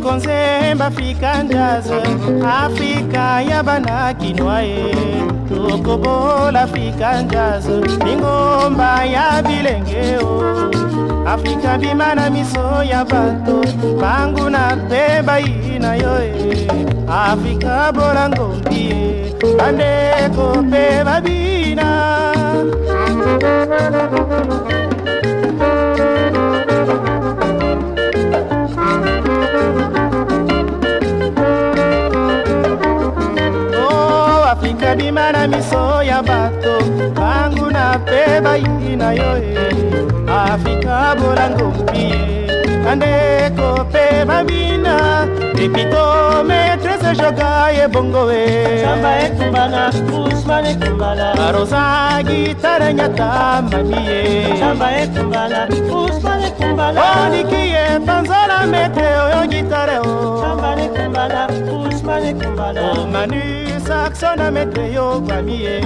mokonzi mbafika ndaze afrika ya bana kinwa ye tokobola afrika ndaze lingomba ya bilenge o afrika bima na miso ya bato banguna mpe bayi na yo e afrika bola ngombi ye bandeko mpe babina likadima na miso ya bato banguna mpe baindi na yo e afrika bolango mpie bandeko mpe babina epito maîtrese joka ebongo ebarosa gitare nyata mamie oliki ye panzola mete oyo gitare o manu saxona metre yo bami ye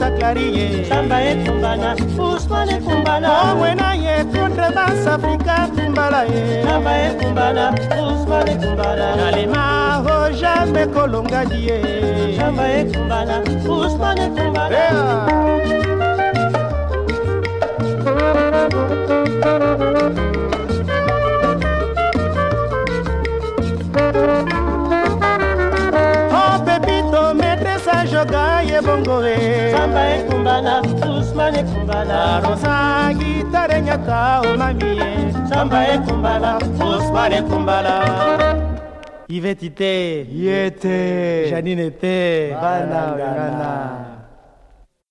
hasta Clarín. Samba e tumbana, fuspa e tumbana. Owena oh, ye contra danza brinca tumbala ye. Eh. Samba e tumbana, fuspa e tumbana. Nalima roja me colonga die. Eh. Samba e tumbana, fuspa e tumbana. Yeah. jogar. Oh, ye bongo e samba ekumbana usman ekumbana rosa gitare nyata omami ye samba ekumbana usman ekumbala Yvette était, Yete, Janine était, Banana.